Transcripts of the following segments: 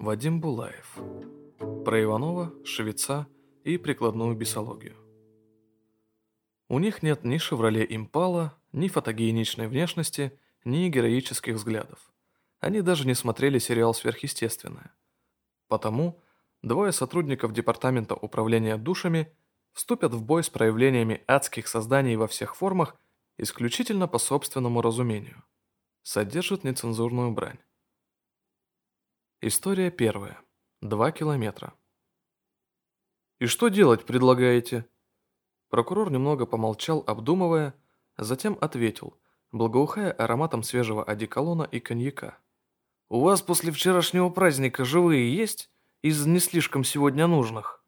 Вадим Булаев. Про Иванова, Шевеца и прикладную бисологию. У них нет ни «Шевроле Импала», ни фотогеничной внешности, ни героических взглядов. Они даже не смотрели сериал «Сверхъестественное». Потому двое сотрудников Департамента управления душами вступят в бой с проявлениями адских созданий во всех формах исключительно по собственному разумению. Содержит нецензурную брань. История первая. Два километра. «И что делать предлагаете?» Прокурор немного помолчал, обдумывая, затем ответил, благоухая ароматом свежего одеколона и коньяка. «У вас после вчерашнего праздника живые есть? Из не слишком сегодня нужных?»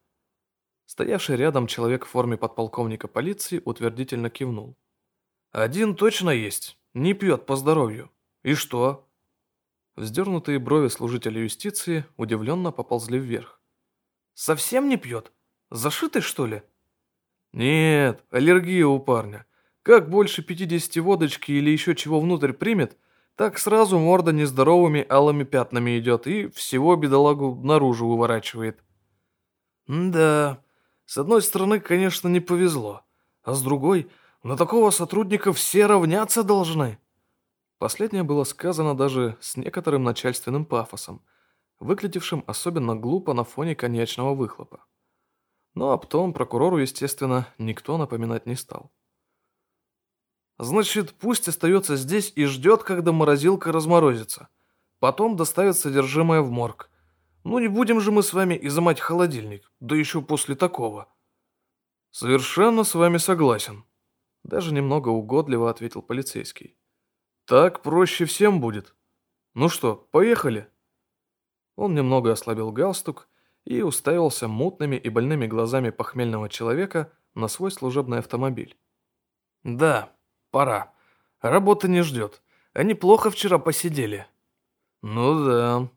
Стоявший рядом человек в форме подполковника полиции утвердительно кивнул. «Один точно есть. Не пьет по здоровью. И что?» Вздернутые брови служителя юстиции удивленно поползли вверх. «Совсем не пьет? Зашитый, что ли?» «Нет, аллергия у парня. Как больше 50 водочки или еще чего внутрь примет, так сразу морда нездоровыми алыми пятнами идет и всего бедолагу наружу выворачивает». «Да, с одной стороны, конечно, не повезло, а с другой, на такого сотрудника все равняться должны». Последнее было сказано даже с некоторым начальственным пафосом, выглядевшим особенно глупо на фоне коньячного выхлопа. Но об том прокурору, естественно, никто напоминать не стал. «Значит, пусть остается здесь и ждет, когда морозилка разморозится. Потом доставят содержимое в морг. Ну не будем же мы с вами изымать холодильник, да еще после такого». «Совершенно с вами согласен», — даже немного угодливо ответил полицейский. Так проще всем будет. Ну что, поехали?» Он немного ослабил галстук и уставился мутными и больными глазами похмельного человека на свой служебный автомобиль. «Да, пора. Работа не ждет. Они плохо вчера посидели». «Ну да».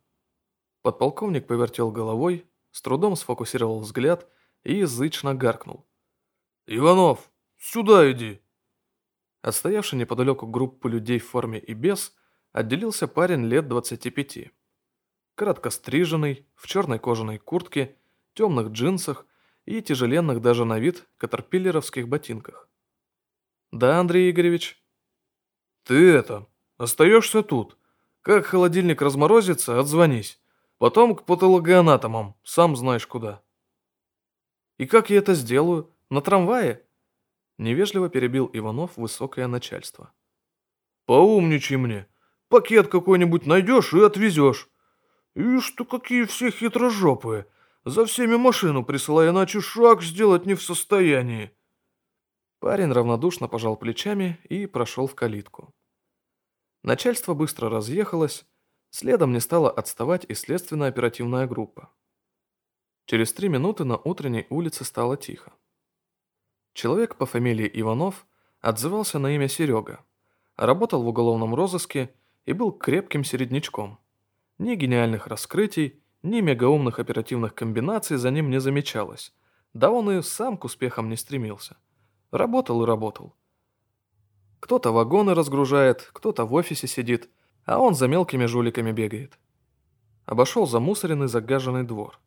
Подполковник повертел головой, с трудом сфокусировал взгляд и язычно гаркнул. «Иванов, сюда иди!» Отстоявший неподалеку группу людей в форме и без, отделился парень лет 25. Кратко стриженный, в черной кожаной куртке, темных джинсах и тяжеленных даже на вид катерпиллеровских ботинках. «Да, Андрей Игоревич?» «Ты это, остаешься тут. Как холодильник разморозится, отзвонись. Потом к патологоанатомам, сам знаешь куда». «И как я это сделаю? На трамвае?» Невежливо перебил Иванов высокое начальство. «Поумничай мне. Пакет какой-нибудь найдешь и отвезешь. Ишь ты, какие все хитрожопые. За всеми машину присылай, иначе шаг сделать не в состоянии». Парень равнодушно пожал плечами и прошел в калитку. Начальство быстро разъехалось, следом не стала отставать и следственно-оперативная группа. Через три минуты на утренней улице стало тихо. Человек по фамилии Иванов отзывался на имя Серега, работал в уголовном розыске и был крепким середнячком. Ни гениальных раскрытий, ни мегаумных оперативных комбинаций за ним не замечалось. Да он и сам к успехам не стремился. Работал и работал. Кто-то вагоны разгружает, кто-то в офисе сидит, а он за мелкими жуликами бегает. Обошел замусоренный загаженный двор.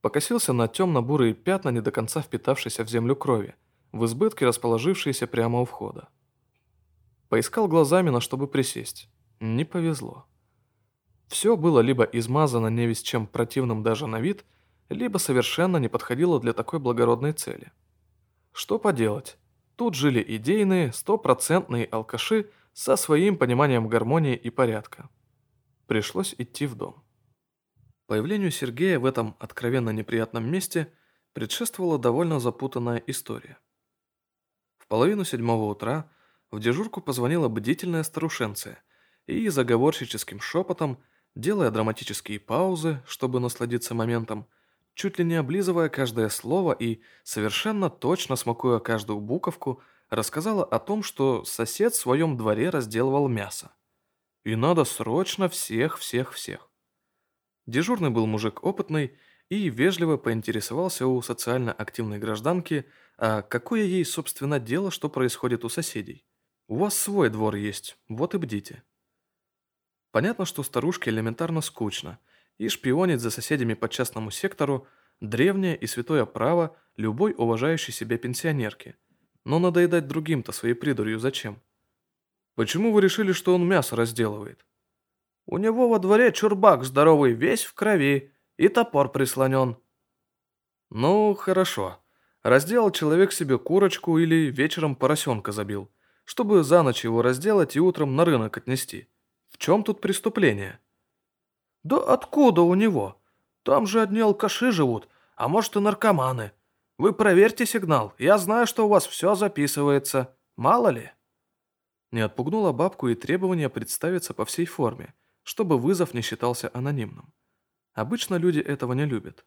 Покосился на темно-бурые пятна, не до конца впитавшейся в землю крови, в избытке расположившиеся прямо у входа. Поискал глазами, на чтобы присесть. Не повезло. Все было либо измазано невесть чем противным даже на вид, либо совершенно не подходило для такой благородной цели. Что поделать? Тут жили идейные, стопроцентные алкаши со своим пониманием гармонии и порядка. Пришлось идти в дом. Появлению Сергея в этом откровенно неприятном месте предшествовала довольно запутанная история. В половину седьмого утра в дежурку позвонила бдительная старушенция и заговорщическим шепотом, делая драматические паузы, чтобы насладиться моментом, чуть ли не облизывая каждое слово и совершенно точно смакуя каждую буковку, рассказала о том, что сосед в своем дворе разделывал мясо. И надо срочно всех-всех-всех. Дежурный был мужик опытный и вежливо поинтересовался у социально активной гражданки, а какое ей, собственно, дело, что происходит у соседей. У вас свой двор есть, вот и бдите. Понятно, что старушке элементарно скучно, и шпионить за соседями по частному сектору – древнее и святое право любой уважающей себя пенсионерки. Но надоедать другим-то своей придурью зачем? Почему вы решили, что он мясо разделывает? У него во дворе чурбак здоровый, весь в крови, и топор прислонен. Ну, хорошо. Разделал человек себе курочку или вечером поросенка забил, чтобы за ночь его разделать и утром на рынок отнести. В чем тут преступление? Да откуда у него? Там же одни алкаши живут, а может и наркоманы. Вы проверьте сигнал, я знаю, что у вас все записывается. Мало ли. Не отпугнула бабку и требование представиться по всей форме, чтобы вызов не считался анонимным. Обычно люди этого не любят.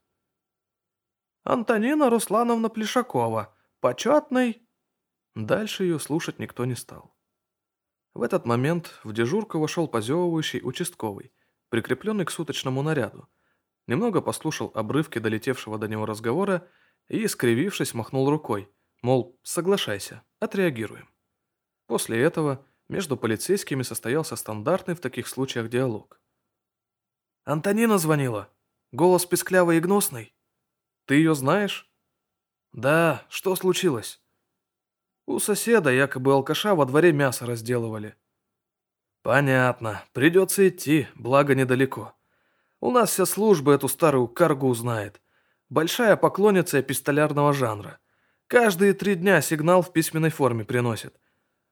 «Антонина Руслановна Плешакова, почетный...» Дальше ее слушать никто не стал. В этот момент в дежурку вошел позевывающий участковый, прикрепленный к суточному наряду. Немного послушал обрывки долетевшего до него разговора и, скривившись, махнул рукой, мол, соглашайся, отреагируем. После этого между полицейскими состоялся стандартный в таких случаях диалог. «Антонина звонила. Голос песклявый и гнусный. Ты ее знаешь?» «Да, что случилось?» «У соседа якобы алкаша во дворе мясо разделывали». «Понятно. Придется идти, благо недалеко. У нас вся служба эту старую каргу знает. Большая поклонница эпистолярного жанра. Каждые три дня сигнал в письменной форме приносит.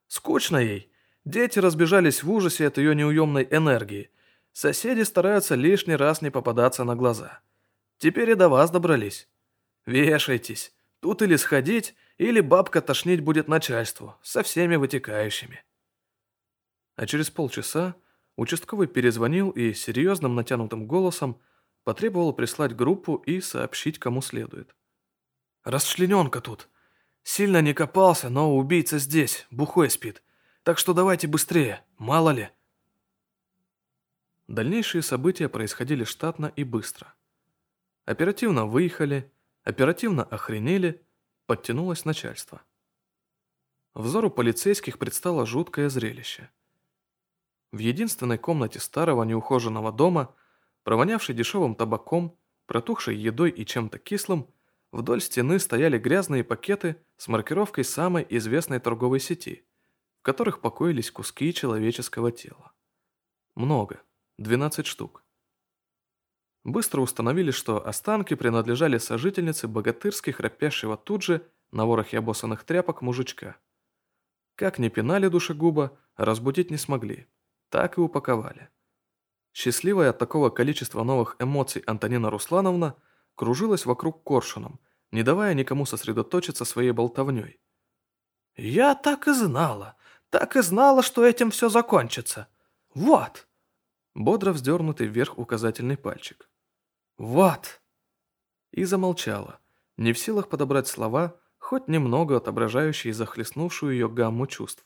Скучно ей. Дети разбежались в ужасе от ее неуемной энергии. Соседи стараются лишний раз не попадаться на глаза. Теперь и до вас добрались. Вешайтесь. Тут или сходить, или бабка тошнить будет начальству, со всеми вытекающими. А через полчаса участковый перезвонил и серьезным натянутым голосом потребовал прислать группу и сообщить, кому следует. «Расчлененка тут. Сильно не копался, но убийца здесь, бухой спит. Так что давайте быстрее, мало ли. Дальнейшие события происходили штатно и быстро. Оперативно выехали, оперативно охренели, подтянулось начальство. Взору полицейских предстало жуткое зрелище. В единственной комнате старого неухоженного дома, провонявшей дешевым табаком, протухшей едой и чем-то кислым, Вдоль стены стояли грязные пакеты с маркировкой самой известной торговой сети, в которых покоились куски человеческого тела. Много, 12 штук. Быстро установили, что останки принадлежали сожительнице богатырски храпящего тут же на ворохе обоссанных тряпок мужичка. Как ни пинали душегуба, разбудить не смогли. Так и упаковали. Счастливая от такого количества новых эмоций Антонина Руслановна кружилась вокруг коршуном, не давая никому сосредоточиться своей болтовней. «Я так и знала, так и знала, что этим все закончится. Вот!» Бодро вздернутый вверх указательный пальчик. «Вот!» И замолчала, не в силах подобрать слова, хоть немного отображающие захлестнувшую ее гамму чувств.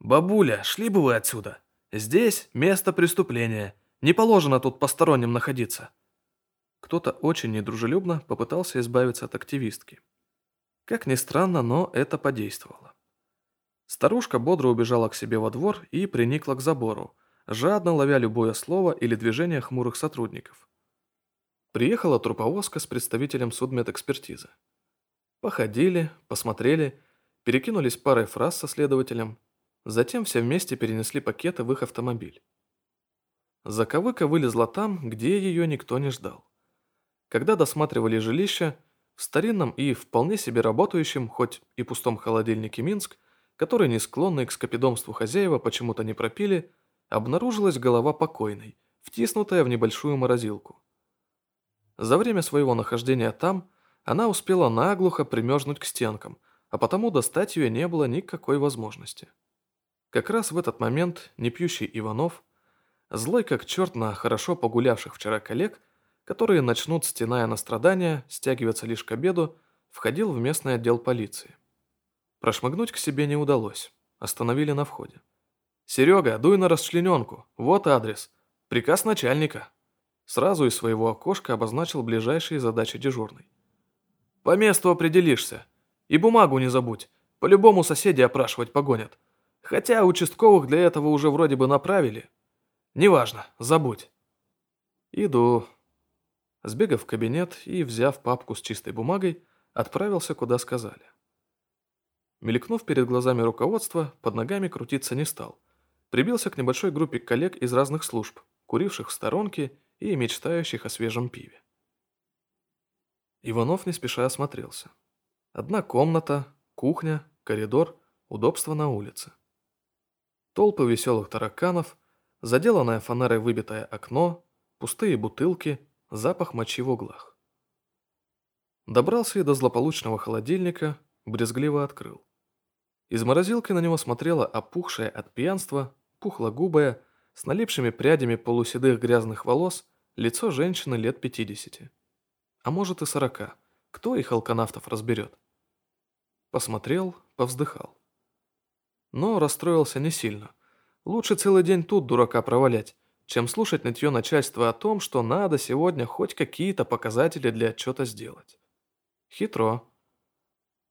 «Бабуля, шли бы вы отсюда! Здесь место преступления. Не положено тут посторонним находиться!» Кто-то очень недружелюбно попытался избавиться от активистки. Как ни странно, но это подействовало. Старушка бодро убежала к себе во двор и приникла к забору, жадно ловя любое слово или движение хмурых сотрудников. Приехала труповозка с представителем судмедэкспертизы. Походили, посмотрели, перекинулись парой фраз со следователем, затем все вместе перенесли пакеты в их автомобиль. Заковыка вылезла там, где ее никто не ждал. Когда досматривали жилище, в старинном и вполне себе работающем, хоть и пустом холодильнике Минск, который не склонный к скопидомству хозяева почему-то не пропили, обнаружилась голова покойной, втиснутая в небольшую морозилку. За время своего нахождения там она успела наглухо примерзнуть к стенкам, а потому достать ее не было никакой возможности. Как раз в этот момент непьющий Иванов, злой как черт на хорошо погулявших вчера коллег, которые начнут, стеная на страдания, стягиваться лишь к обеду, входил в местный отдел полиции. Прошмыгнуть к себе не удалось. Остановили на входе. «Серега, дуй на расчлененку. Вот адрес. Приказ начальника». Сразу из своего окошка обозначил ближайшие задачи дежурный. «По месту определишься. И бумагу не забудь. По-любому соседи опрашивать погонят. Хотя участковых для этого уже вроде бы направили. Неважно, забудь». Иду. Сбегав в кабинет и, взяв папку с чистой бумагой, отправился, куда сказали. Мелькнув перед глазами руководства, под ногами крутиться не стал. Прибился к небольшой группе коллег из разных служб, куривших в сторонке и мечтающих о свежем пиве. Иванов не спеша осмотрелся. Одна комната, кухня, коридор, удобство на улице. Толпы веселых тараканов, заделанное фонарой выбитое окно, пустые бутылки, запах мочи в углах. Добрался и до злополучного холодильника, брезгливо открыл. Из морозилки на него смотрела опухшая от пьянства, пухлогубая, с налипшими прядями полуседых грязных волос, лицо женщины лет пятидесяти. А может и сорока. Кто их алканавтов разберет? Посмотрел, повздыхал. Но расстроился не сильно. Лучше целый день тут дурака провалять, чем слушать нытье начальства о том, что надо сегодня хоть какие-то показатели для отчета сделать. Хитро.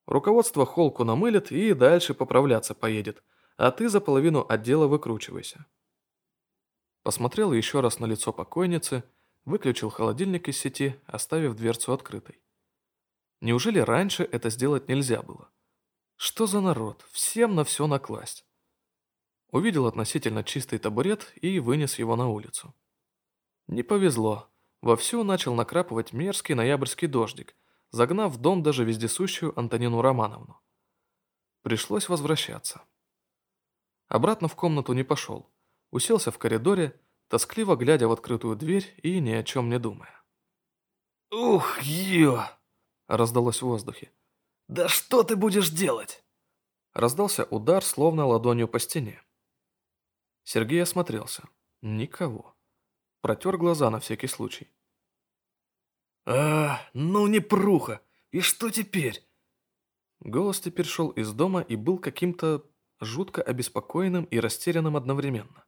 Руководство холку намылит и дальше поправляться поедет, а ты за половину отдела выкручивайся. Посмотрел еще раз на лицо покойницы, выключил холодильник из сети, оставив дверцу открытой. Неужели раньше это сделать нельзя было? Что за народ? Всем на все накласть. Увидел относительно чистый табурет и вынес его на улицу. Не повезло. Вовсю начал накрапывать мерзкий ноябрьский дождик, загнав в дом даже вездесущую Антонину Романовну. Пришлось возвращаться. Обратно в комнату не пошел. Уселся в коридоре, тоскливо глядя в открытую дверь и ни о чем не думая. «Ух, ё!» – раздалось в воздухе. «Да что ты будешь делать?» Раздался удар, словно ладонью по стене. Сергей осмотрелся. Никого. Протер глаза на всякий случай. «А, ну не пруха! И что теперь?» Голос теперь шел из дома и был каким-то жутко обеспокоенным и растерянным одновременно.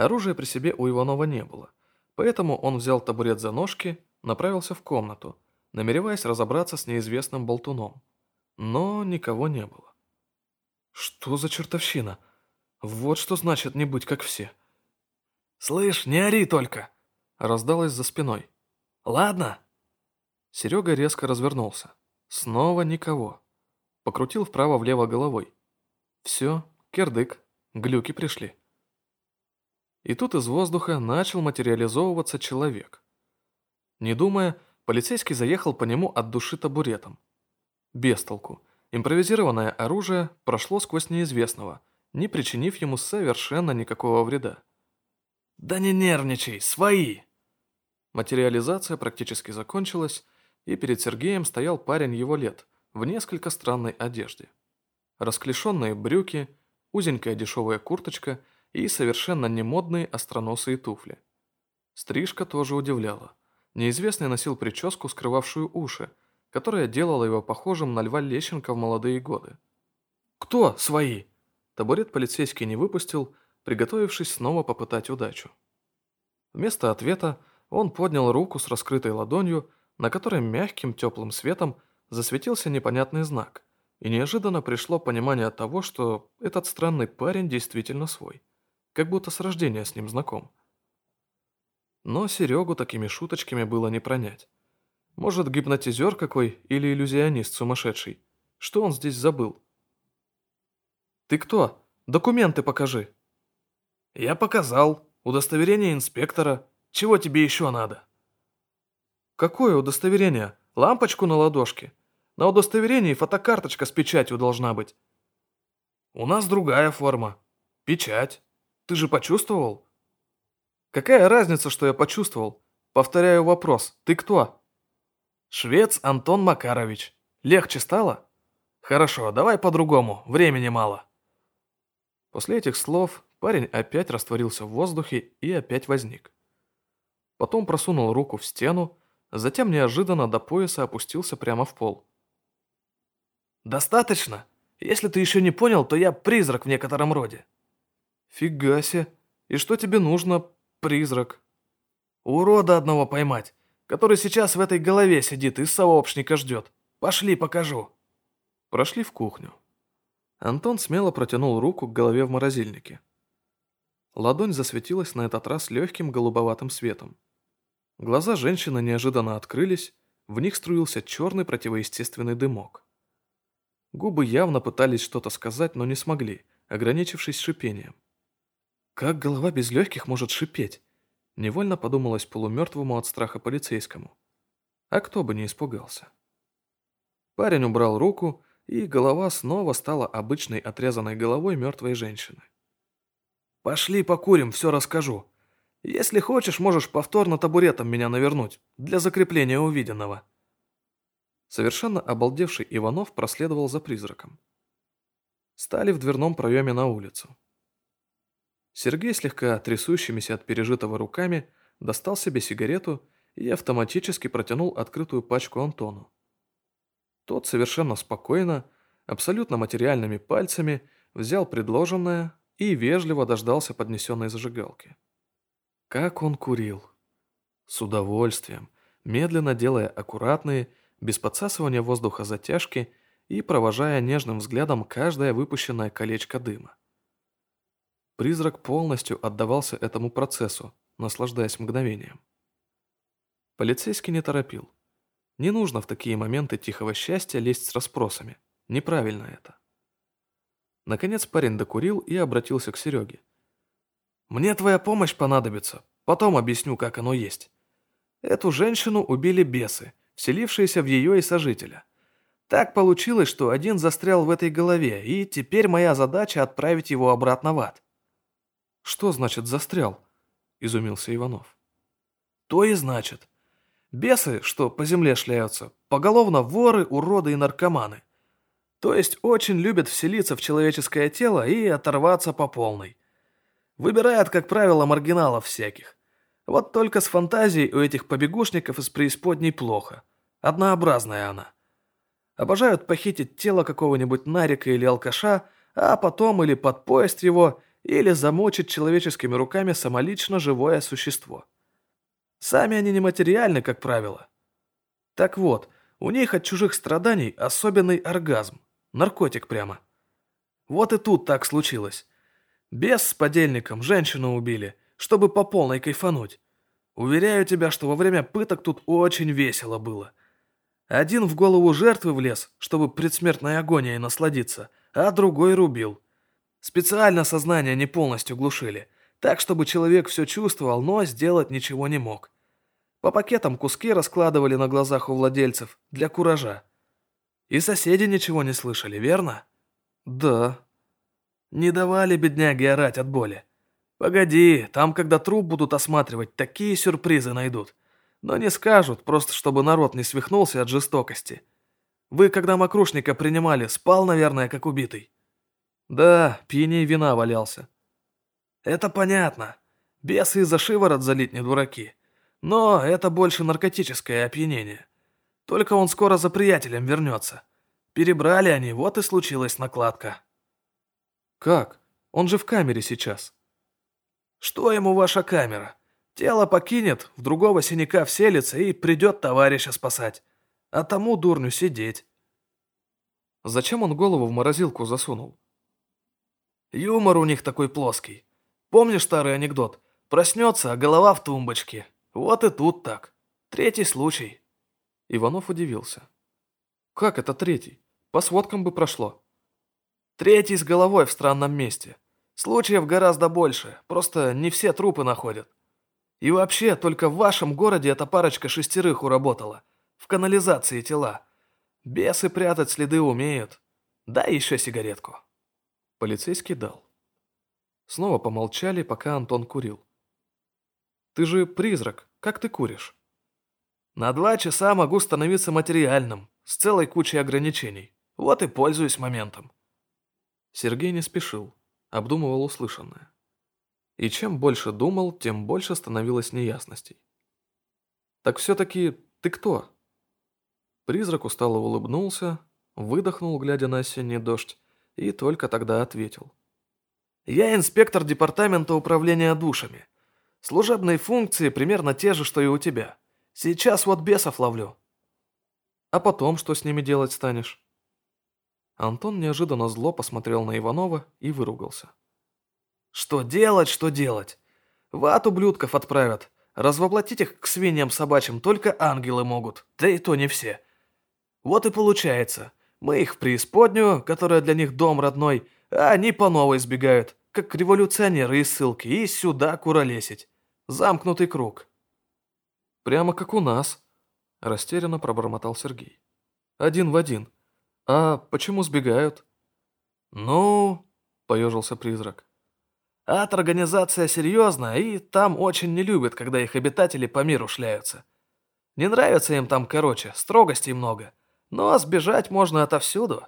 Оружия при себе у Иванова не было, поэтому он взял табурет за ножки, направился в комнату, намереваясь разобраться с неизвестным болтуном. Но никого не было. Что за чертовщина? Вот что значит не быть как все. «Слышь, не ори только!» Раздалось за спиной. «Ладно?» Серега резко развернулся. Снова никого. Покрутил вправо-влево головой. Все, кирдык, глюки пришли. И тут из воздуха начал материализовываться человек. Не думая, полицейский заехал по нему от души табуретом. Без толку. Импровизированное оружие прошло сквозь неизвестного, не причинив ему совершенно никакого вреда. «Да не нервничай, свои!» Материализация практически закончилась, и перед Сергеем стоял парень его лет, в несколько странной одежде. Расклешенные брюки, узенькая дешевая курточка и совершенно немодные остроносые туфли. Стрижка тоже удивляла. Неизвестный носил прическу, скрывавшую уши, которая делала его похожим на Льва Лещенко в молодые годы. «Кто свои?» Табурет полицейский не выпустил, приготовившись снова попытать удачу. Вместо ответа он поднял руку с раскрытой ладонью, на которой мягким теплым светом засветился непонятный знак, и неожиданно пришло понимание того, что этот странный парень действительно свой, как будто с рождения с ним знаком. Но Серегу такими шуточками было не пронять. Может, гипнотизер какой или иллюзионист сумасшедший? Что он здесь забыл? «Ты кто? Документы покажи!» «Я показал. Удостоверение инспектора. Чего тебе еще надо?» «Какое удостоверение? Лампочку на ладошке? На удостоверении фотокарточка с печатью должна быть». «У нас другая форма. Печать. Ты же почувствовал?» «Какая разница, что я почувствовал? Повторяю вопрос. Ты кто?» «Швец Антон Макарович. Легче стало?» «Хорошо, давай по-другому. Времени мало». После этих слов парень опять растворился в воздухе и опять возник. Потом просунул руку в стену, затем неожиданно до пояса опустился прямо в пол. «Достаточно? Если ты еще не понял, то я призрак в некотором роде». «Фига себе! И что тебе нужно, призрак?» «Урода одного поймать, который сейчас в этой голове сидит и сообщника ждет. Пошли, покажу». Прошли в кухню. Антон смело протянул руку к голове в морозильнике. Ладонь засветилась на этот раз легким голубоватым светом. Глаза женщины неожиданно открылись, в них струился черный противоестественный дымок. Губы явно пытались что-то сказать, но не смогли, ограничившись шипением. Как голова без легких может шипеть? Невольно подумалось полумертвому от страха полицейскому. А кто бы не испугался. Парень убрал руку, и голова снова стала обычной отрезанной головой мертвой женщины. «Пошли покурим, все расскажу. Если хочешь, можешь повторно табуретом меня навернуть, для закрепления увиденного». Совершенно обалдевший Иванов проследовал за призраком. Стали в дверном проеме на улицу. Сергей, слегка трясущимися от пережитого руками, достал себе сигарету и автоматически протянул открытую пачку Антону. Тот совершенно спокойно, абсолютно материальными пальцами взял предложенное и вежливо дождался поднесенной зажигалки. Как он курил! С удовольствием, медленно делая аккуратные, без подсасывания воздуха затяжки и провожая нежным взглядом каждое выпущенное колечко дыма. Призрак полностью отдавался этому процессу, наслаждаясь мгновением. Полицейский не торопил. Не нужно в такие моменты тихого счастья лезть с расспросами. Неправильно это. Наконец парень докурил и обратился к Сереге. «Мне твоя помощь понадобится. Потом объясню, как оно есть. Эту женщину убили бесы, вселившиеся в ее и сожителя. Так получилось, что один застрял в этой голове, и теперь моя задача отправить его обратно в ад». «Что значит «застрял»?» – изумился Иванов. «То и значит. Бесы, что по земле шляются, поголовно воры, уроды и наркоманы. То есть очень любят вселиться в человеческое тело и оторваться по полной. Выбирают, как правило, маргиналов всяких. Вот только с фантазией у этих побегушников из преисподней плохо. Однообразная она. Обожают похитить тело какого-нибудь нарика или алкаша, а потом или подпоясть его, или замочить человеческими руками самолично живое существо. Сами они нематериальны, как правило. Так вот, у них от чужих страданий особенный оргазм. Наркотик прямо. Вот и тут так случилось. Без с подельником женщину убили, чтобы по полной кайфануть. Уверяю тебя, что во время пыток тут очень весело было. Один в голову жертвы влез, чтобы предсмертной агонией насладиться, а другой рубил. Специально сознание не полностью глушили – так, чтобы человек все чувствовал, но сделать ничего не мог. По пакетам куски раскладывали на глазах у владельцев для куража. И соседи ничего не слышали, верно? Да. Не давали бедняге орать от боли. Погоди, там, когда труп будут осматривать, такие сюрпризы найдут. Но не скажут, просто чтобы народ не свихнулся от жестокости. Вы, когда мокрушника принимали, спал, наверное, как убитый? Да, пьяней вина валялся. Это понятно. Бесы за шиворот залить не дураки. Но это больше наркотическое опьянение. Только он скоро за приятелем вернется. Перебрали они, вот и случилась накладка. Как? Он же в камере сейчас. Что ему ваша камера? Тело покинет, в другого синяка вселится и придет товарища спасать. А тому дурню сидеть. Зачем он голову в морозилку засунул? Юмор у них такой плоский. Помнишь старый анекдот? Проснется, а голова в тумбочке. Вот и тут так. Третий случай. Иванов удивился. Как это третий? По сводкам бы прошло. Третий с головой в странном месте. Случаев гораздо больше, просто не все трупы находят. И вообще, только в вашем городе эта парочка шестерых уработала. В канализации тела. Бесы прятать следы умеют. Дай еще сигаретку. Полицейский дал. Снова помолчали, пока Антон курил. «Ты же призрак, как ты куришь?» «На два часа могу становиться материальным, с целой кучей ограничений. Вот и пользуюсь моментом». Сергей не спешил, обдумывал услышанное. И чем больше думал, тем больше становилось неясностей. «Так все-таки ты кто?» Призрак устало улыбнулся, выдохнул, глядя на осенний дождь, и только тогда ответил. Я инспектор департамента управления душами. Служебные функции примерно те же, что и у тебя. Сейчас вот бесов ловлю. А потом что с ними делать станешь? Антон неожиданно зло посмотрел на Иванова и выругался. Что делать, что делать? В ад ублюдков отправят. Развоплотить их к свиньям собачьим только ангелы могут, да и то не все. Вот и получается. Мы их в преисподнюю, которая для них дом родной, а они по новой сбегают, как революционеры из ссылки, и сюда куролесить. Замкнутый круг. Прямо как у нас, растерянно пробормотал Сергей. Один в один. А почему сбегают? Ну, поежился призрак. Ад-организация серьезная, и там очень не любят, когда их обитатели по миру шляются. Не нравится им там, короче, строгостей много. Но сбежать можно отовсюду.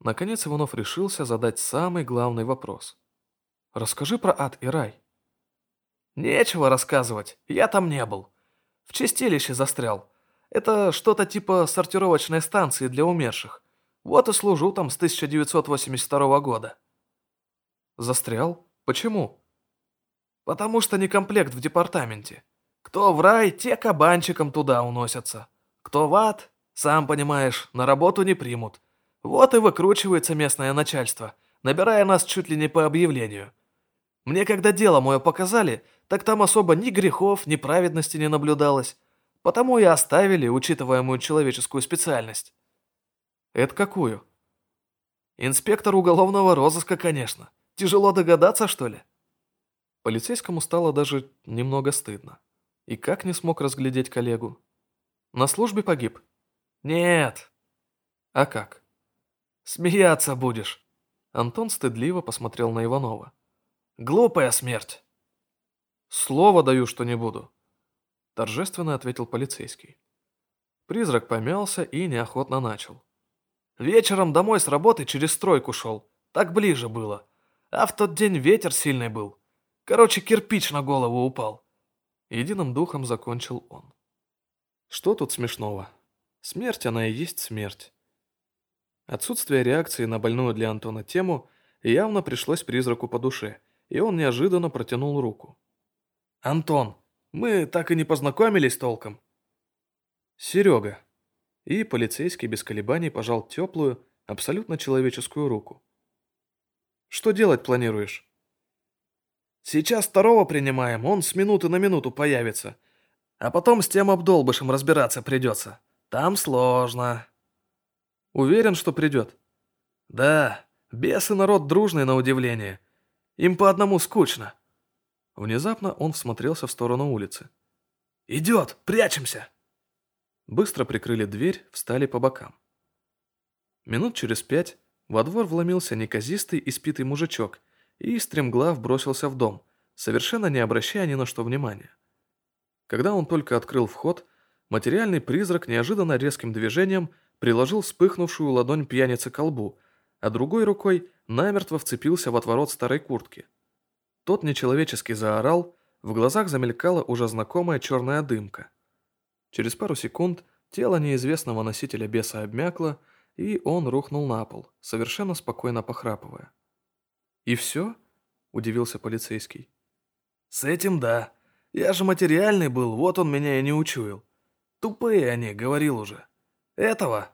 Наконец Иванов решился задать самый главный вопрос. «Расскажи про ад и рай». «Нечего рассказывать, я там не был. В чистилище застрял. Это что-то типа сортировочной станции для умерших. Вот и служу там с 1982 года». «Застрял? Почему?» «Потому что не комплект в департаменте. Кто в рай, те кабанчиком туда уносятся. Кто в ад, сам понимаешь, на работу не примут. Вот и выкручивается местное начальство, набирая нас чуть ли не по объявлению. Мне когда дело мое показали, так там особо ни грехов, ни праведности не наблюдалось. Потому и оставили учитываемую человеческую специальность. Это какую? Инспектор уголовного розыска, конечно. Тяжело догадаться, что ли? Полицейскому стало даже немного стыдно. И как не смог разглядеть коллегу? На службе погиб? Нет. А как? Смеяться будешь. Антон стыдливо посмотрел на Иванова. Глупая смерть. Слово даю, что не буду. Торжественно ответил полицейский. Призрак помялся и неохотно начал. Вечером домой с работы через стройку шел. Так ближе было. А в тот день ветер сильный был. Короче, кирпич на голову упал. Единым духом закончил он. Что тут смешного? Смерть она и есть смерть. Отсутствие реакции на больную для Антона тему явно пришлось призраку по душе, и он неожиданно протянул руку. «Антон, мы так и не познакомились толком». «Серега». И полицейский без колебаний пожал теплую, абсолютно человеческую руку. «Что делать планируешь?» «Сейчас второго принимаем, он с минуты на минуту появится. А потом с тем обдолбышем разбираться придется. Там сложно». Уверен, что придет? Да, бесы народ дружный на удивление. Им по одному скучно. Внезапно он всмотрелся в сторону улицы. «Идет! Прячемся!» Быстро прикрыли дверь, встали по бокам. Минут через пять во двор вломился неказистый испитый мужичок и стремглав бросился в дом, совершенно не обращая ни на что внимания. Когда он только открыл вход, материальный призрак неожиданно резким движением – приложил вспыхнувшую ладонь пьяницы к колбу, а другой рукой намертво вцепился в отворот старой куртки. Тот нечеловечески заорал, в глазах замелькала уже знакомая черная дымка. Через пару секунд тело неизвестного носителя беса обмякло, и он рухнул на пол, совершенно спокойно похрапывая. «И все?» – удивился полицейский. «С этим да. Я же материальный был, вот он меня и не учуял. Тупые они, говорил уже». «Этого?»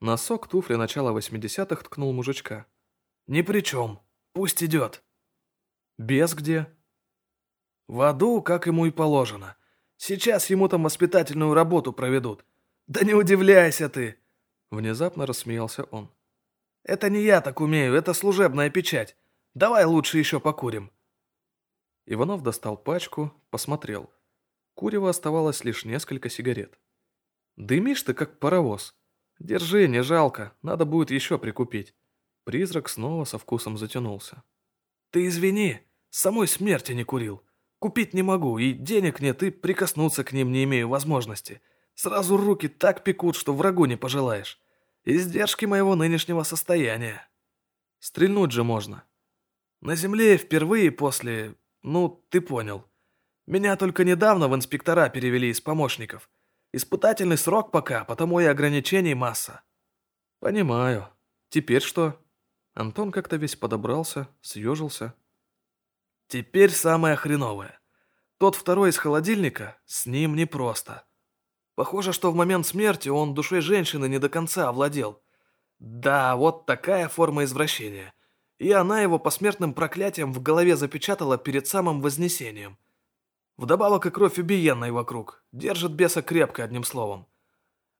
Носок туфли начала 80-х ткнул мужичка. «Ни при чем. Пусть идет». «Без где?» «В аду, как ему и положено. Сейчас ему там воспитательную работу проведут. Да не удивляйся ты!» Внезапно рассмеялся он. «Это не я так умею, это служебная печать. Давай лучше еще покурим». Иванов достал пачку, посмотрел. Курева оставалось лишь несколько сигарет. «Дымишь ты, как паровоз. Держи, не жалко, надо будет еще прикупить». Призрак снова со вкусом затянулся. «Ты извини, самой смерти не курил. Купить не могу, и денег нет, и прикоснуться к ним не имею возможности. Сразу руки так пекут, что врагу не пожелаешь. Издержки моего нынешнего состояния. Стрельнуть же можно. На земле впервые после... Ну, ты понял. Меня только недавно в инспектора перевели из помощников. Испытательный срок пока, потому и ограничений масса». «Понимаю. Теперь что?» Антон как-то весь подобрался, съежился. «Теперь самое хреновое. Тот второй из холодильника, с ним непросто. Похоже, что в момент смерти он душой женщины не до конца овладел. Да, вот такая форма извращения. и она его посмертным проклятием в голове запечатала перед самым вознесением. Вдобавок и кровь убиенной вокруг, держит беса крепко, одним словом.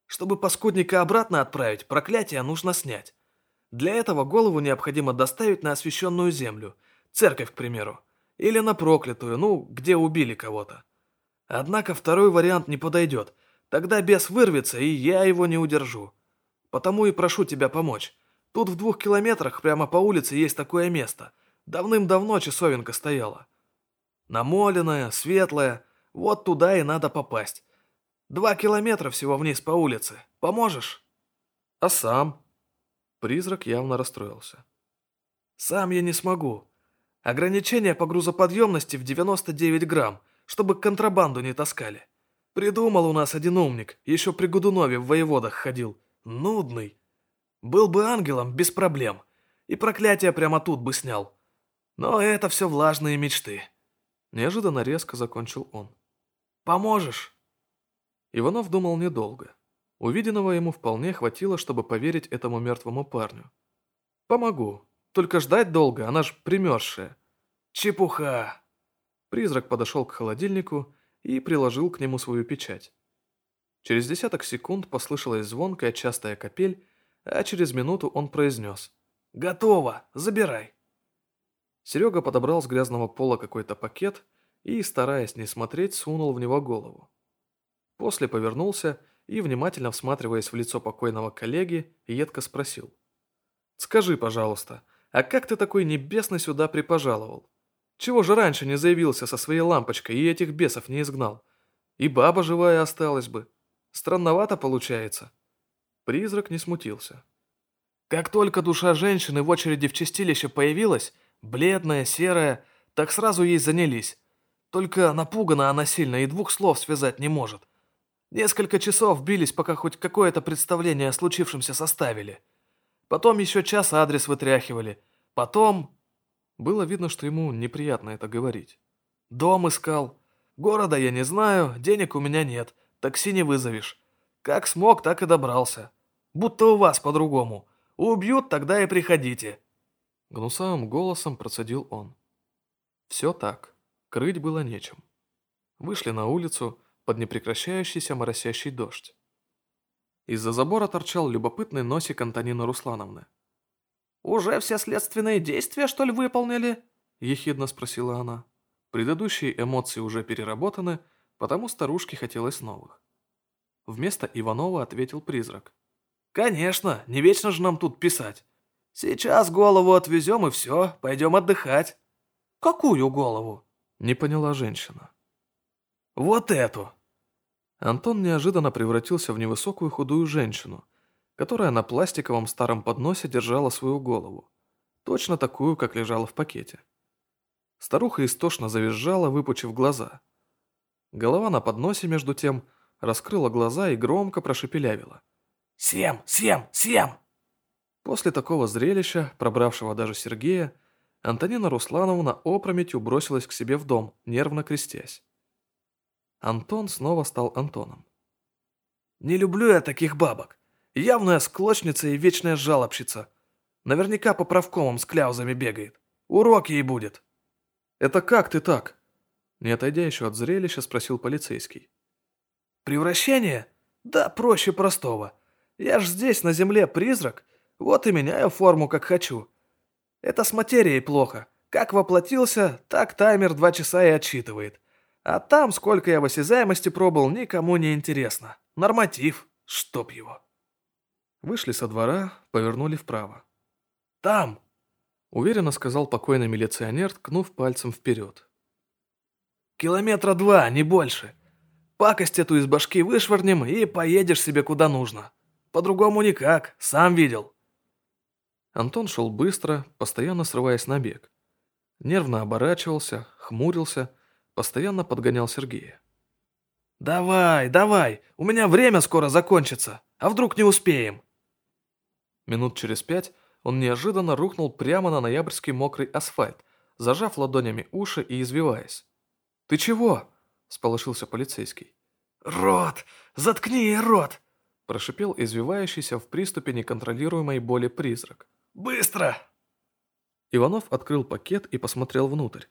Чтобы паскудника обратно отправить, проклятие нужно снять. Для этого голову необходимо доставить на освященную землю, церковь, к примеру, или на проклятую, ну, где убили кого-то. Однако второй вариант не подойдет, тогда бес вырвется, и я его не удержу. Потому и прошу тебя помочь. Тут в двух километрах прямо по улице есть такое место. Давным-давно часовенка стояла. Намоленная, светлая, вот туда и надо попасть. Два километра всего вниз по улице. Поможешь? А сам? Призрак явно расстроился. Сам я не смогу. Ограничение по грузоподъемности в 99 грамм, чтобы контрабанду не таскали. Придумал у нас один умник, еще при Гудунове в воеводах ходил. Нудный. Был бы ангелом, без проблем. И проклятие прямо тут бы снял. Но это все влажные мечты. Неожиданно резко закончил он. «Поможешь?» Иванов думал недолго. Увиденного ему вполне хватило, чтобы поверить этому мертвому парню. «Помогу. Только ждать долго, она ж примерзшая». «Чепуха!» Призрак подошел к холодильнику и приложил к нему свою печать. Через десяток секунд послышалась звонкая частая капель, а через минуту он произнес. «Готово! Забирай!» Серега подобрал с грязного пола какой-то пакет и, стараясь не смотреть, сунул в него голову. После повернулся и, внимательно всматриваясь в лицо покойного коллеги, едко спросил. «Скажи, пожалуйста, а как ты такой небесный сюда припожаловал? Чего же раньше не заявился со своей лампочкой и этих бесов не изгнал? И баба живая осталась бы. Странновато получается». Призрак не смутился. «Как только душа женщины в очереди в чистилище появилась, бледная, серая, так сразу ей занялись. Только напугана она сильно и двух слов связать не может. Несколько часов бились, пока хоть какое-то представление о случившемся составили. Потом еще час адрес вытряхивали. Потом... Было видно, что ему неприятно это говорить. Дом искал. Города я не знаю, денег у меня нет. Такси не вызовешь. Как смог, так и добрался. Будто у вас по-другому. Убьют, тогда и приходите. Гнусавым голосом процедил он. Все так. Крыть было нечем. Вышли на улицу, под непрекращающийся моросящий дождь. Из-за забора торчал любопытный носик Антонины Руслановны. «Уже все следственные действия, что ли, выполнили?» – ехидно спросила она. Предыдущие эмоции уже переработаны, потому старушке хотелось новых. Вместо Иванова ответил призрак. «Конечно, не вечно же нам тут писать. Сейчас голову отвезем и все, пойдем отдыхать». «Какую голову?» – не поняла женщина. «Вот эту!» Антон неожиданно превратился в невысокую худую женщину, которая на пластиковом старом подносе держала свою голову, точно такую, как лежала в пакете. Старуха истошно завизжала, выпучив глаза. Голова на подносе, между тем, раскрыла глаза и громко прошепелявила. «Съем! Съем! Съем!» После такого зрелища, пробравшего даже Сергея, Антонина Руслановна опрометью бросилась к себе в дом, нервно крестясь. Антон снова стал Антоном. «Не люблю я таких бабок. Явная склочница и вечная жалобщица. Наверняка по правкомам с кляузами бегает. Урок ей будет». «Это как ты так?» Не отойдя еще от зрелища, спросил полицейский. «Превращение? Да проще простого. Я ж здесь, на земле, призрак, вот и меняю форму, как хочу. Это с материей плохо. Как воплотился, так таймер два часа и отсчитывает. А там, сколько я в осязаемости пробыл, никому не интересно. Норматив, чтоб его. Вышли со двора, повернули вправо. «Там!» — уверенно сказал покойный милиционер, ткнув пальцем вперед. «Километра два, не больше. Пакость эту из башки вышвырнем и поедешь себе куда нужно. По-другому никак, сам видел». Антон шел быстро, постоянно срываясь на бег. Нервно оборачивался, хмурился — Постоянно подгонял Сергея. «Давай, давай, у меня время скоро закончится, а вдруг не успеем?» Минут через пять он неожиданно рухнул прямо на ноябрьский мокрый асфальт, зажав ладонями уши и извиваясь. «Ты чего?» – сполошился полицейский. «Рот! Заткни ей рот!» – прошипел извивающийся в приступе неконтролируемой боли призрак. «Быстро!» Иванов открыл пакет и посмотрел внутрь.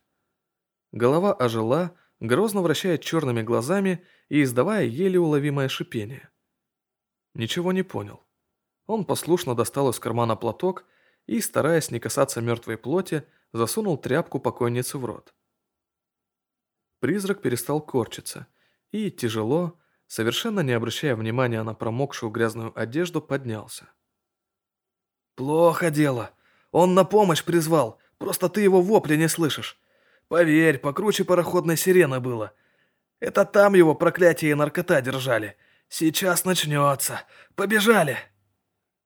Голова ожила, грозно вращая черными глазами и издавая еле уловимое шипение. Ничего не понял. Он послушно достал из кармана платок и, стараясь не касаться мертвой плоти, засунул тряпку покойницы в рот. Призрак перестал корчиться и, тяжело, совершенно не обращая внимания на промокшую грязную одежду, поднялся. «Плохо дело. Он на помощь призвал, просто ты его вопли не слышишь. Поверь, покруче пароходной сирены было. Это там его проклятие и наркота держали. Сейчас начнется. Побежали!»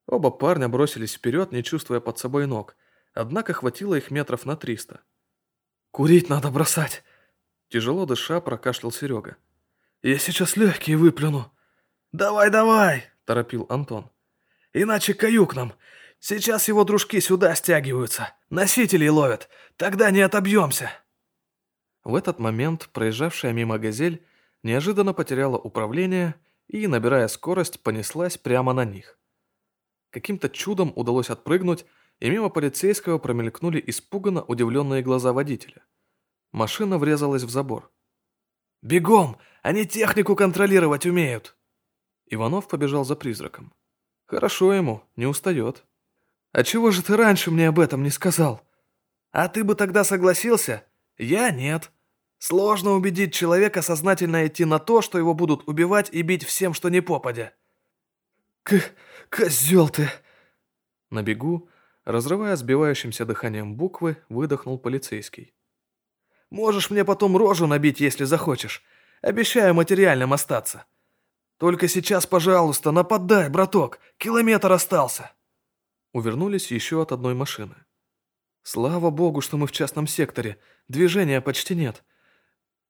Оба парня бросились вперед, не чувствуя под собой ног, однако хватило их метров на триста. «Курить надо бросать!» Тяжело дыша, прокашлял Серега. «Я сейчас легкие выплюну!» «Давай, давай!» – торопил Антон. «Иначе каюк нам! Сейчас его дружки сюда стягиваются, носителей ловят, тогда не отобьемся!» В этот момент проезжавшая мимо «Газель» неожиданно потеряла управление и, набирая скорость, понеслась прямо на них. Каким-то чудом удалось отпрыгнуть, и мимо полицейского промелькнули испуганно удивленные глаза водителя. Машина врезалась в забор. «Бегом! Они технику контролировать умеют!» Иванов побежал за призраком. «Хорошо ему, не устает». «А чего же ты раньше мне об этом не сказал?» «А ты бы тогда согласился?» «Я нет. Сложно убедить человека сознательно идти на то, что его будут убивать и бить всем, что не попадя». «К... козел ты!» На бегу, разрывая сбивающимся дыханием буквы, выдохнул полицейский. «Можешь мне потом рожу набить, если захочешь. Обещаю материальным остаться. Только сейчас, пожалуйста, нападай, браток, километр остался». Увернулись еще от одной машины. Слава богу, что мы в частном секторе. Движения почти нет.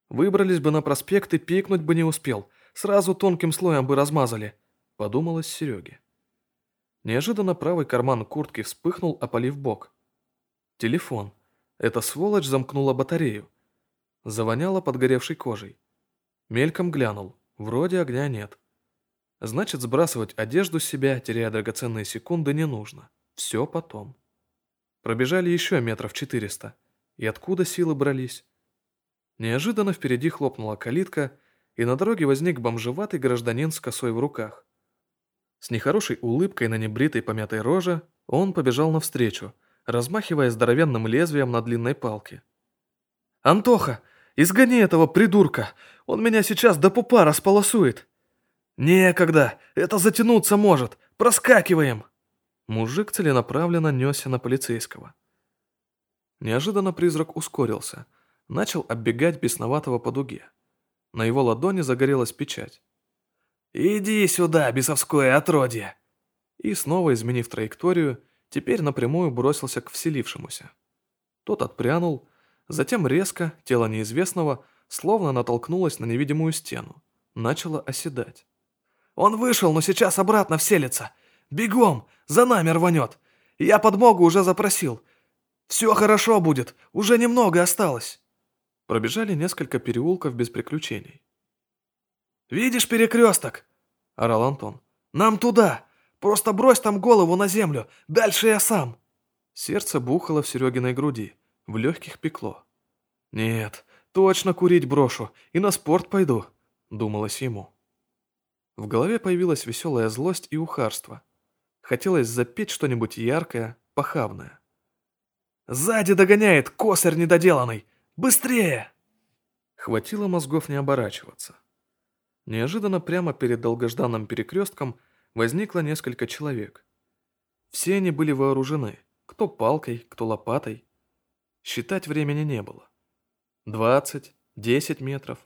Выбрались бы на проспект и пикнуть бы не успел. Сразу тонким слоем бы размазали. Подумалось Сереге. Неожиданно правый карман куртки вспыхнул, опалив бок. Телефон. Эта сволочь замкнула батарею. Завоняло подгоревшей кожей. Мельком глянул. Вроде огня нет. Значит, сбрасывать одежду с себя, теряя драгоценные секунды, не нужно. Все потом. Пробежали еще метров четыреста. И откуда силы брались? Неожиданно впереди хлопнула калитка, и на дороге возник бомжеватый гражданин с косой в руках. С нехорошей улыбкой на небритой помятой роже он побежал навстречу, размахивая здоровенным лезвием на длинной палке. «Антоха, изгони этого придурка! Он меня сейчас до пупа располосует!» «Некогда! Это затянуться может! Проскакиваем!» Мужик целенаправленно несся на полицейского. Неожиданно призрак ускорился, начал оббегать бесноватого по дуге. На его ладони загорелась печать. «Иди сюда, бесовское отродье!» И снова, изменив траекторию, теперь напрямую бросился к вселившемуся. Тот отпрянул, затем резко, тело неизвестного, словно натолкнулось на невидимую стену, начало оседать. «Он вышел, но сейчас обратно вселится! Бегом! За нами рванет! Я подмогу уже запросил! Все хорошо будет, уже немного осталось!» Пробежали несколько переулков без приключений. «Видишь перекресток?» – орал Антон. «Нам туда! Просто брось там голову на землю, дальше я сам!» Сердце бухало в Серегиной груди, в легких пекло. «Нет, точно курить брошу и на спорт пойду», – думалось ему. В голове появилась веселая злость и ухарство. Хотелось запеть что-нибудь яркое, похабное. «Сзади догоняет, косарь недоделанный! Быстрее!» Хватило мозгов не оборачиваться. Неожиданно прямо перед долгожданным перекрестком возникло несколько человек. Все они были вооружены, кто палкой, кто лопатой. Считать времени не было. Двадцать, десять метров.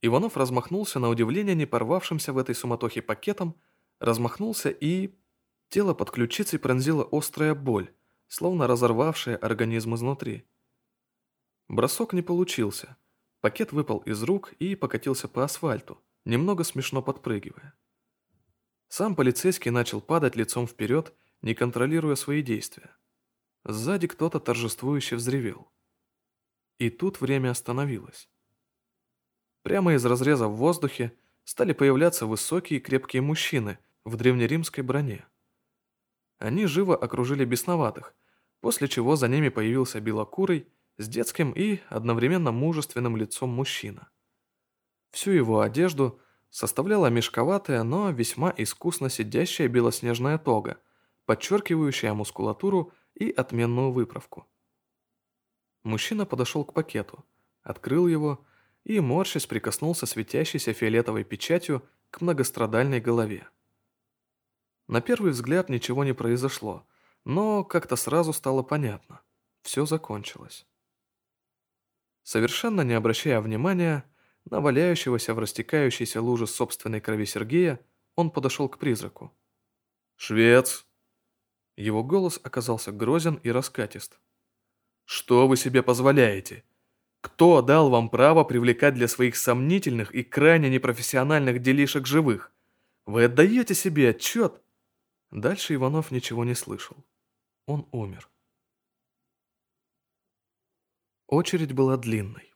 Иванов размахнулся на удивление не порвавшимся в этой суматохе пакетом, размахнулся и Тело под ключицей пронзила острая боль, словно разорвавшая организм изнутри. Бросок не получился. Пакет выпал из рук и покатился по асфальту, немного смешно подпрыгивая. Сам полицейский начал падать лицом вперед, не контролируя свои действия. Сзади кто-то торжествующе взревел. И тут время остановилось. Прямо из разреза в воздухе стали появляться высокие крепкие мужчины в древнеримской броне. Они живо окружили бесноватых, после чего за ними появился белокурый, с детским и одновременно мужественным лицом мужчина. Всю его одежду составляла мешковатая, но весьма искусно сидящая белоснежная тога, подчеркивающая мускулатуру и отменную выправку. Мужчина подошел к пакету, открыл его и, морщась, прикоснулся светящейся фиолетовой печатью к многострадальной голове. На первый взгляд ничего не произошло, но как-то сразу стало понятно. Все закончилось. Совершенно не обращая внимания на валяющегося в растекающейся луже собственной крови Сергея, он подошел к призраку. «Швец!» Его голос оказался грозен и раскатист. «Что вы себе позволяете? Кто дал вам право привлекать для своих сомнительных и крайне непрофессиональных делишек живых? Вы отдаете себе отчет?» Дальше Иванов ничего не слышал. Он умер. Очередь была длинной.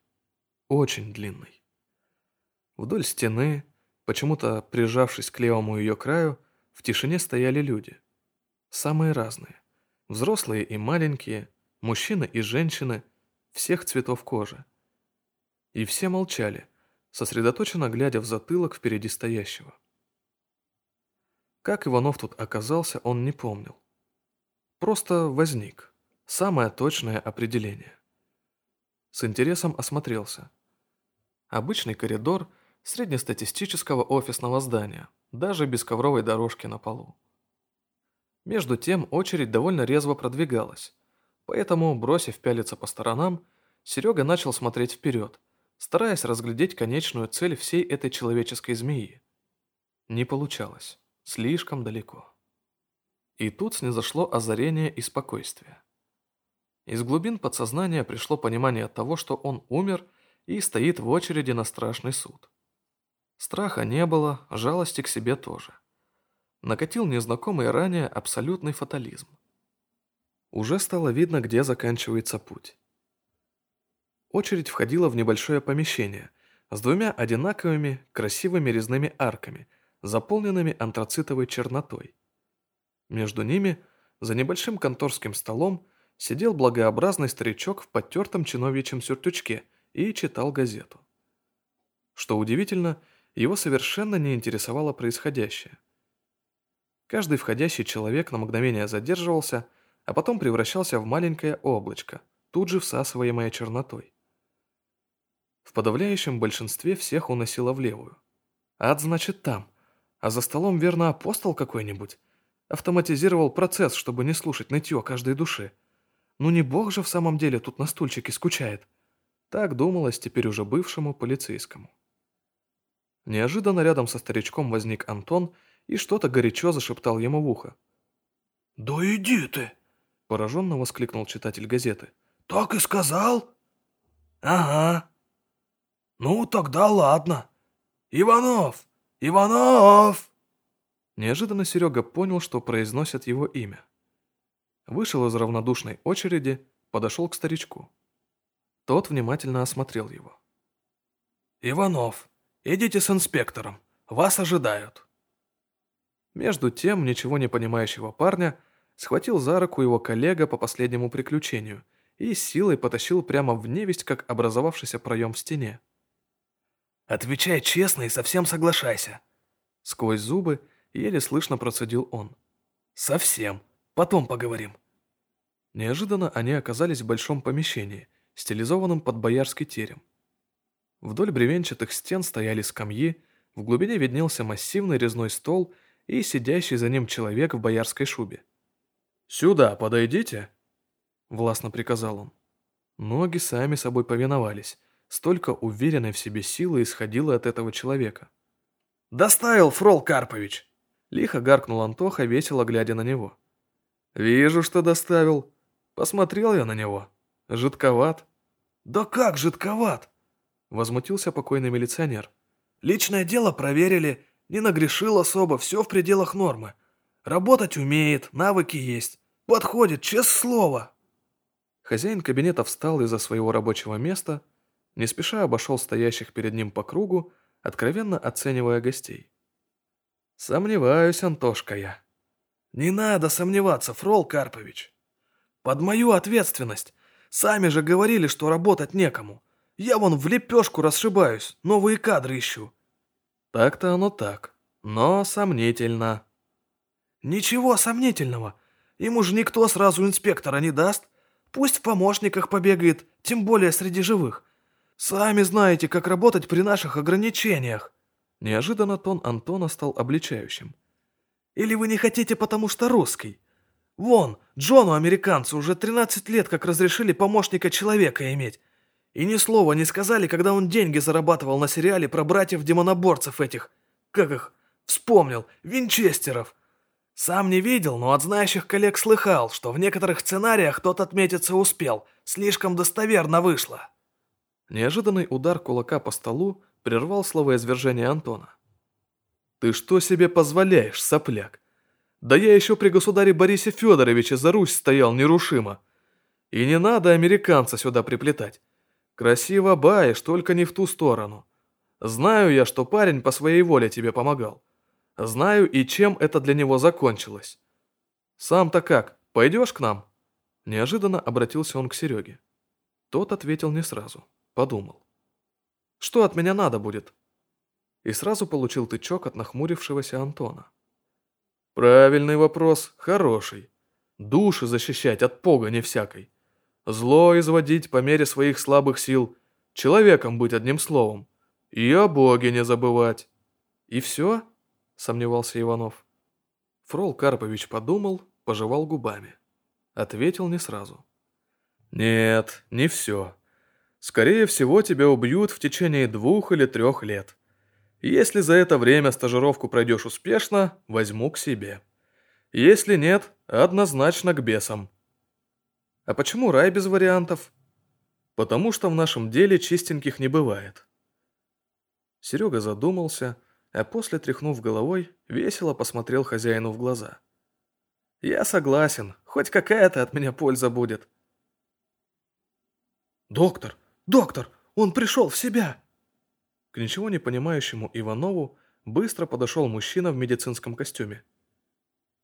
Очень длинной. Вдоль стены, почему-то прижавшись к левому ее краю, в тишине стояли люди. Самые разные. Взрослые и маленькие, мужчины и женщины, всех цветов кожи. И все молчали, сосредоточенно глядя в затылок впереди стоящего. Как Иванов тут оказался, он не помнил. Просто возник. Самое точное определение. С интересом осмотрелся. Обычный коридор среднестатистического офисного здания, даже без ковровой дорожки на полу. Между тем очередь довольно резво продвигалась, поэтому, бросив пялиться по сторонам, Серега начал смотреть вперед, стараясь разглядеть конечную цель всей этой человеческой змеи. Не получалось. Слишком далеко. И тут снизошло озарение и спокойствие. Из глубин подсознания пришло понимание того, что он умер и стоит в очереди на страшный суд. Страха не было, жалости к себе тоже. Накатил незнакомый ранее абсолютный фатализм. Уже стало видно, где заканчивается путь. Очередь входила в небольшое помещение с двумя одинаковыми красивыми резными арками, заполненными антрацитовой чернотой. Между ними, за небольшим конторским столом, сидел благообразный старичок в потертом чиновичьем сюртючке и читал газету. Что удивительно, его совершенно не интересовало происходящее. Каждый входящий человек на мгновение задерживался, а потом превращался в маленькое облачко, тут же всасываемое чернотой. В подавляющем большинстве всех уносило в левую. Ад значит там, а за столом верно апостол какой-нибудь. Автоматизировал процесс, чтобы не слушать нытье каждой души. Ну не бог же в самом деле тут на стульчике скучает. Так думалось теперь уже бывшему полицейскому. Неожиданно рядом со старичком возник Антон и что-то горячо зашептал ему в ухо. «Да иди ты!» – пораженно воскликнул читатель газеты. «Так и сказал?» «Ага. Ну, тогда ладно. Иванов! Иванов!» Неожиданно Серега понял, что произносят его имя. Вышел из равнодушной очереди, подошел к старичку. Тот внимательно осмотрел его. «Иванов, идите с инспектором, вас ожидают». Между тем, ничего не понимающего парня схватил за руку его коллега по последнему приключению и силой потащил прямо в невесть, как образовавшийся проем в стене. «Отвечай честно и совсем соглашайся». Сквозь зубы еле слышно процедил он. «Совсем. Потом поговорим». Неожиданно они оказались в большом помещении, стилизованном под боярский терем. Вдоль бревенчатых стен стояли скамьи, в глубине виднелся массивный резной стол и сидящий за ним человек в боярской шубе. «Сюда подойдите», — властно приказал он. Ноги сами собой повиновались, столько уверенной в себе силы исходило от этого человека. «Доставил, Фрол Карпович!» Лихо гаркнул Антоха, весело глядя на него. «Вижу, что доставил. Посмотрел я на него. Жидковат». «Да как жидковат?» Возмутился покойный милиционер. «Личное дело проверили, не нагрешил особо, все в пределах нормы. Работать умеет, навыки есть. Подходит, честное слово». Хозяин кабинета встал из-за своего рабочего места, не спеша обошел стоящих перед ним по кругу, откровенно оценивая гостей. «Сомневаюсь, Антошка я». «Не надо сомневаться, Фрол Карпович. Под мою ответственность. Сами же говорили, что работать некому. Я вон в лепешку расшибаюсь, новые кадры ищу». «Так-то оно так, но сомнительно». «Ничего сомнительного. Ему же никто сразу инспектора не даст. Пусть в помощниках побегает, тем более среди живых. Сами знаете, как работать при наших ограничениях». Неожиданно тон Антона стал обличающим. «Или вы не хотите, потому что русский? Вон, Джону, американцу, уже 13 лет как разрешили помощника человека иметь. И ни слова не сказали, когда он деньги зарабатывал на сериале про братьев-демоноборцев этих. Как их? Вспомнил. Винчестеров. Сам не видел, но от знающих коллег слыхал, что в некоторых сценариях тот отметиться успел. Слишком достоверно вышло. Неожиданный удар кулака по столу прервал словоизвержение Антона. «Ты что себе позволяешь, сопляк? Да я еще при государе Борисе Федоровиче за Русь стоял нерушимо. И не надо американца сюда приплетать. Красиво баешь, только не в ту сторону. Знаю я, что парень по своей воле тебе помогал. Знаю и чем это для него закончилось. Сам-то как, пойдешь к нам?» Неожиданно обратился он к Сереге. Тот ответил не сразу, подумал. «Что от меня надо будет?» И сразу получил тычок от нахмурившегося Антона. «Правильный вопрос, хороший. Души защищать от погони всякой. Зло изводить по мере своих слабых сил, человеком быть одним словом. И о Боге не забывать». «И все?» сомневался Иванов. Фрол Карпович подумал, пожевал губами. Ответил не сразу. «Нет, не все. Скорее всего, тебя убьют в течение двух или трех лет. Если за это время стажировку пройдешь успешно, возьму к себе. Если нет, однозначно к бесам». «А почему рай без вариантов?» «Потому что в нашем деле чистеньких не бывает». Серега задумался, а после, тряхнув головой, весело посмотрел хозяину в глаза. «Я согласен, хоть какая-то от меня польза будет». «Доктор! Доктор! Он пришел в себя!» К ничего не понимающему Иванову быстро подошел мужчина в медицинском костюме.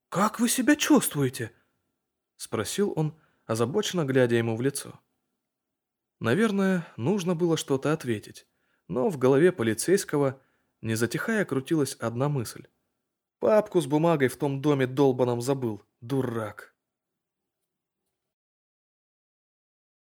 «Как вы себя чувствуете?» Спросил он, озабоченно глядя ему в лицо. Наверное, нужно было что-то ответить, но в голове полицейского – не затихая крутилась одна мысль. Папку с бумагой в том доме долбаном забыл, дурак.